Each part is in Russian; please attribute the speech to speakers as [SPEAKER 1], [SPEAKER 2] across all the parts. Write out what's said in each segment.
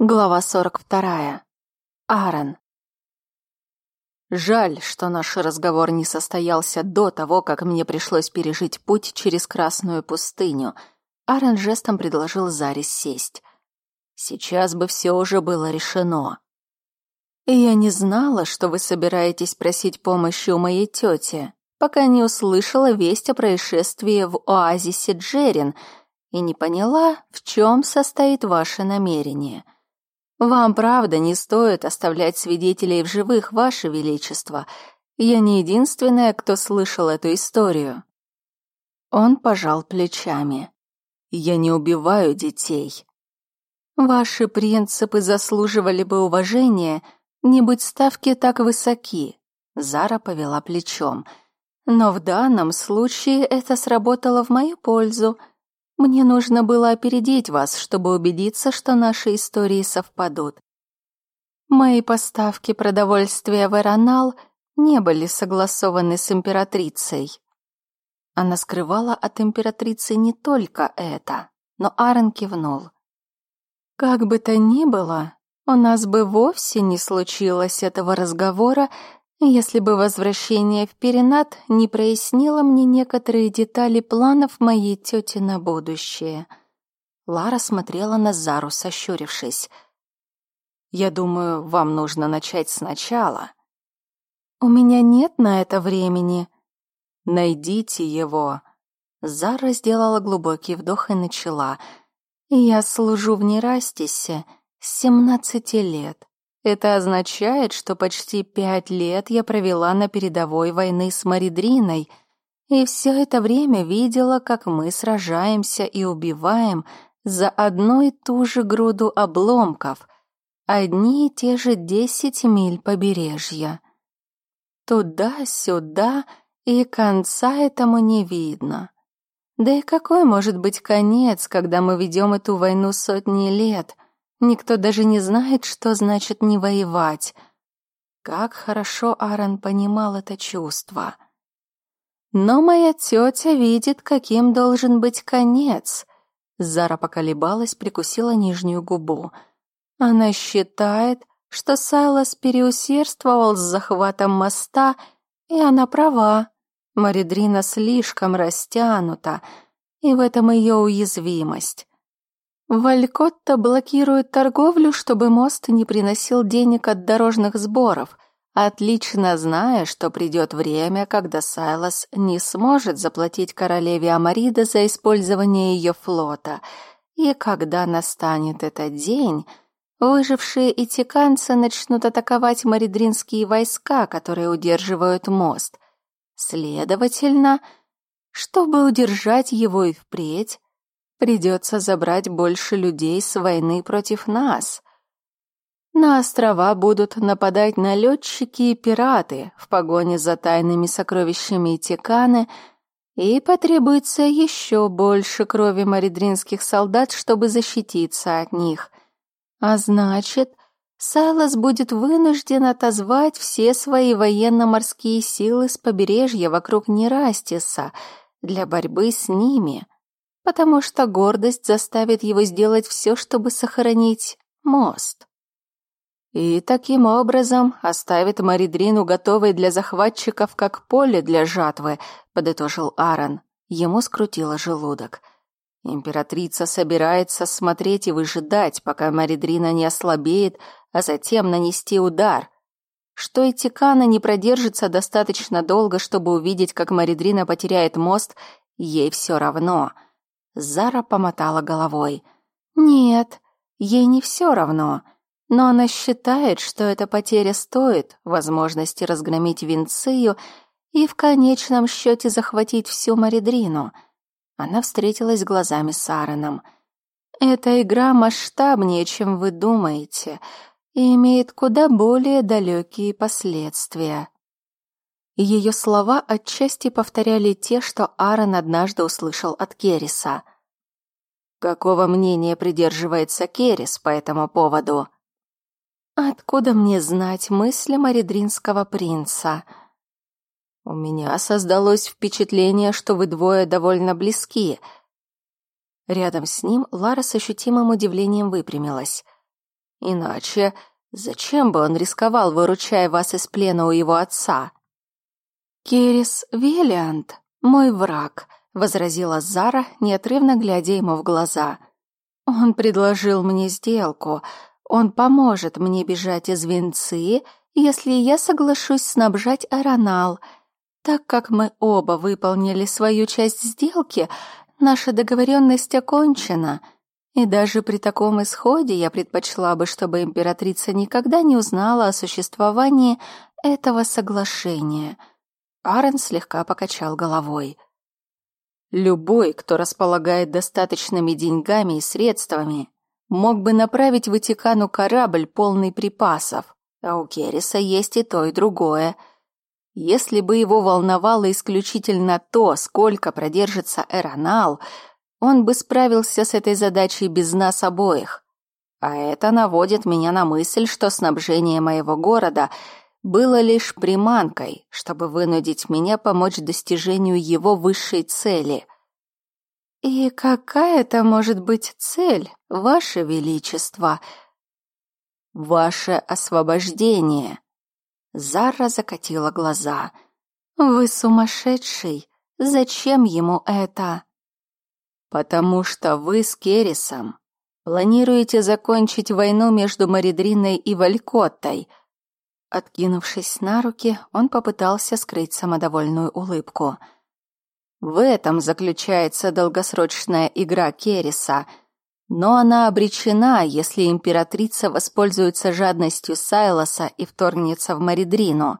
[SPEAKER 1] Глава 42. Аарон. Жаль, что наш разговор не состоялся до того, как мне пришлось пережить путь через Красную пустыню. Аарон жестом предложил Заре сесть. Сейчас бы все уже было решено. Я не знала, что вы собираетесь просить помощи у моей тети, пока не услышала весть о происшествии в оазисе Джерин и не поняла, в чем состоит ваше намерение — вам, правда, не стоит оставлять свидетелей в живых, ваше величество. Я не единственная, кто слышал эту историю. Он пожал плечами. Я не убиваю детей. Ваши принципы заслуживали бы уважения, не быть ставки так высоки. Зара повела плечом. Но в данном случае это сработало в мою пользу. Мне нужно было опередить вас, чтобы убедиться, что наши истории совпадут. Мои поставки продовольствия в Эронал не были согласованы с императрицей. Она скрывала от императрицы не только это, но Аарон кивнул. Как бы то ни было, у нас бы вовсе не случилось этого разговора, если бы возвращение в Перенат не прояснило мне некоторые детали планов моей тети на будущее. Лара смотрела на Зару, сощурившись. «Я думаю, вам нужно начать сначала». «У меня нет на это времени». «Найдите его». Зара сделала глубокий вдох и начала. «Я служу в Нерастисе с семнадцати лет. Это означает, что почти пять лет я провела на передовой войны с Маридриной, и все это время видела, как мы сражаемся и убиваем за одну и ту же груду обломков, одни и те же десять миль побережья. Туда-сюда, и конца этому не видно. Да и какой может быть конец, когда мы ведем эту войну сотни лет — Никто даже не знает, что значит не воевать. Как хорошо Аарон понимал это чувство. Но моя тетя видит, каким должен быть конец. Зара поколебалась, прикусила нижнюю губу. Она считает, что Сайлас переусердствовал с захватом моста, и она права. Маридрина слишком растянута, и в этом ее уязвимость. Валькотта блокирует торговлю, чтобы мост не приносил денег от дорожных сборов, отлично зная, что придет время, когда Сайлас не сможет заплатить королеве Амарида за использование ее флота. И когда настанет этот день, выжившие итиканцы начнут атаковать маридринские войска, которые удерживают мост. Следовательно, чтобы удержать его и впредь, Придется забрать больше людей с войны против нас. На острова будут нападать налетчики и пираты в погоне за тайными сокровищами Тиканы, и потребуется еще больше крови маридринских солдат, чтобы защититься от них. А значит, Сайлас будет вынужден отозвать все свои военно-морские силы с побережья вокруг Нерастиса для борьбы с ними — потому что гордость заставит его сделать все, чтобы сохранить мост. И таким образом оставит Маридрину готовой для захватчиков как поле для жатвы, подытожил Аарон. Ему скрутило желудок. Императрица собирается смотреть и выжидать, пока Маридрина не ослабеет, а затем нанести удар. Что и Тикана не продержится достаточно долго, чтобы увидеть, как Маридрина потеряет мост, ей все равно — Зара помотала головой. Нет, ей не все равно, но она считает, что эта потеря стоит возможности разгромить Винцию и в конечном счете захватить всю Маридрину. Она встретилась глазами с Аароном. Эта игра масштабнее, чем вы думаете, и имеет куда более далекие последствия. Ее слова отчасти повторяли те, что Аарон однажды услышал от Керриса. Какого мнения придерживается Керрис по этому поводу? Откуда мне знать мысли Маридринского принца? У меня создалось впечатление, что вы двое довольно близки. Рядом с ним Лара с ощутимым удивлением выпрямилась. Иначе зачем бы он рисковал, выручая вас из плена у его отца? Керис Велиант, мой враг, возразила Зара, неотрывно глядя ему в глаза. Он предложил мне сделку. Он поможет мне бежать из Венции, если я соглашусь снабжать Аронал. Так как мы оба выполнили свою часть сделки, наша договоренность окончена. И даже при таком исходе я предпочла бы, чтобы императрица никогда не узнала о существовании этого соглашения. Арен слегка покачал головой. Любой, кто располагает достаточными деньгами и средствами, мог бы направить Ватикану корабль полный припасов, а у Керриса есть и то, и другое. Если бы его волновало исключительно то, сколько продержится Эронал, он бы справился с этой задачей без нас обоих. А это наводит меня на мысль, что снабжение моего города было лишь приманкой, чтобы вынудить меня помочь достижению его высшей цели. «И какая это может быть цель, Ваше Величество?» «Ваше освобождение!» Зара закатила глаза. «Вы сумасшедший! Зачем ему это?» «Потому что вы с Керрисом планируете закончить войну между Маридриной и Валькоттой», Откинувшись на руки, он попытался скрыть самодовольную улыбку. В этом заключается долгосрочная игра Керриса, но она обречена, если императрица воспользуется жадностью Сайлоса и вторгнется в Маридрину.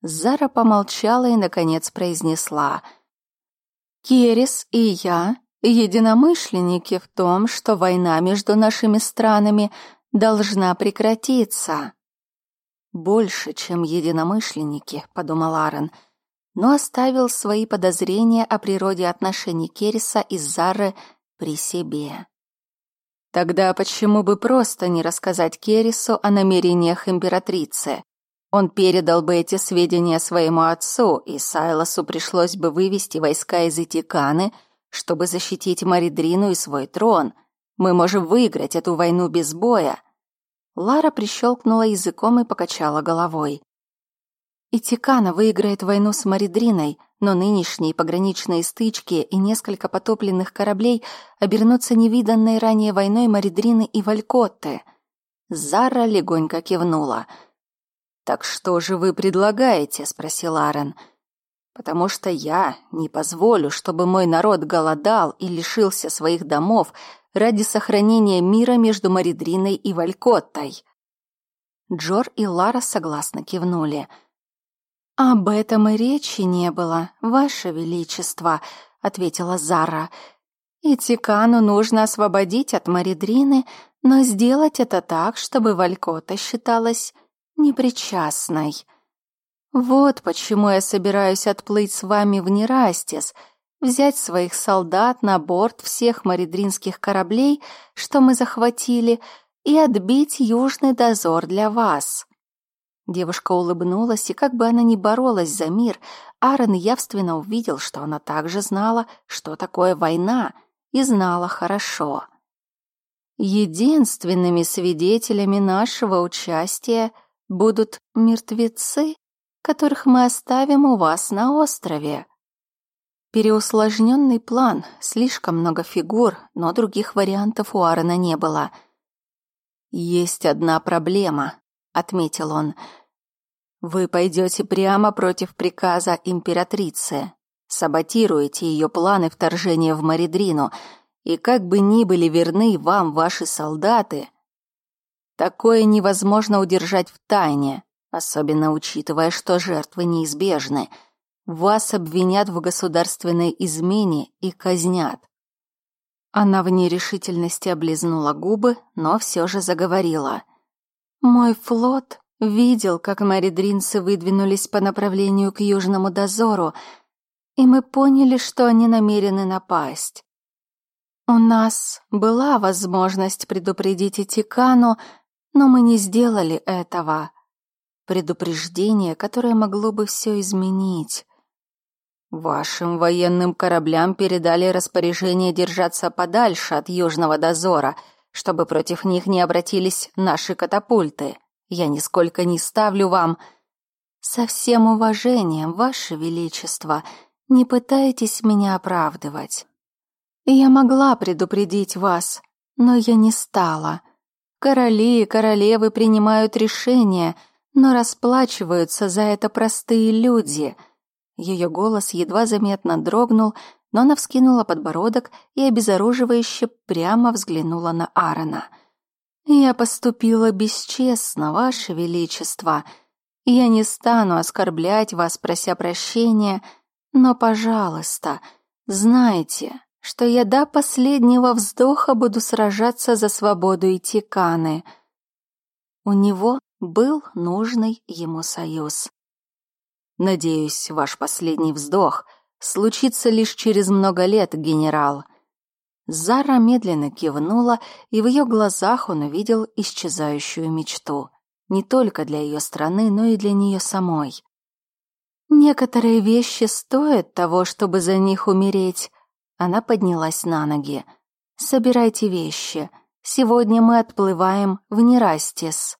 [SPEAKER 1] Зара помолчала и, наконец, произнесла. «Керрис и я единомышленники в том, что война между нашими странами должна прекратиться». «Больше, чем единомышленники», — подумал Аарон, но оставил свои подозрения о природе отношений Керриса и Зары при себе. Тогда почему бы просто не рассказать Керрису о намерениях императрицы? Он передал бы эти сведения своему отцу, и Сайлосу пришлось бы вывести войска из Итиканы, чтобы защитить Маридрину и свой трон. Мы можем выиграть эту войну без боя. Лара прищелкнула языком и покачала головой. Итикана выиграет войну с Маридриной, но нынешние пограничные стычки и несколько потопленных кораблей обернутся невиданной ранее войной Маридрины и Валькотты. Зара легонько кивнула. «Так что же вы предлагаете?» — спросил Аарон. «Потому что я не позволю, чтобы мой народ голодал и лишился своих домов ради сохранения мира между Маридриной и Валькоттой». Джор и Лара согласно кивнули. «Об этом и речи не было, Ваше Величество», — ответила Зара. «И Тикану нужно освободить от Маридрины, но сделать это так, чтобы Валькота считалась непричастной. Вот почему я собираюсь отплыть с вами в Нерастис — взять своих солдат на борт всех маридринских кораблей, что мы захватили, и отбить южный дозор для вас». Девушка улыбнулась, и как бы она ни боролась за мир, Аарон явственно увидел, что она также знала, что такое война, и знала хорошо. Единственными свидетелями нашего участия будут мертвецы, которых мы оставим у вас на острове. Переусложненный план, слишком много фигур, но других вариантов у Аарона не было. «Есть одна проблема», — отметил он. «Вы пойдете прямо против приказа императрицы, саботируете ее планы вторжения в Маридрину, и как бы ни были верны вам ваши солдаты, такое невозможно удержать в тайне, особенно учитывая, что жертвы неизбежны». Вас обвинят в государственной измене и казнят. Она в нерешительности облизнула губы, но все же заговорила. Мой флот видел, как маридринцы выдвинулись по направлению к южному дозору, и мы поняли, что они намерены напасть. У нас была возможность предупредить Этикану, но мы не сделали этого. Предупреждение, которое могло бы все изменить. Вашим военным кораблям передали распоряжение держаться подальше от южного дозора, чтобы против них не обратились наши катапульты. Я нисколько не ставлю вам... Со всем уважением, Ваше Величество, не пытайтесь меня оправдывать. Я могла предупредить вас, но я не стала. Короли и королевы принимают решения, но расплачиваются за это простые люди. Ее голос едва заметно дрогнул, но она вскинула подбородок и обезоруживающе прямо взглянула на Аарона. «Я поступила бесчестно, Ваше Величество. Я не стану оскорблять вас, прося прощения, но, пожалуйста, знайте, что я до последнего вздоха буду сражаться за свободу Итиканы. У него был нужный ему союз. Надеюсь, ваш последний вздох случится лишь через много лет, генерал. Зара медленно кивнула, и в ее глазах он увидел исчезающую мечту. Не только для ее страны, но и для нее самой. Некоторые вещи стоят того, чтобы за них умереть, она поднялась на ноги. «Собирайте вещи. Сегодня мы отплываем в Нерастис».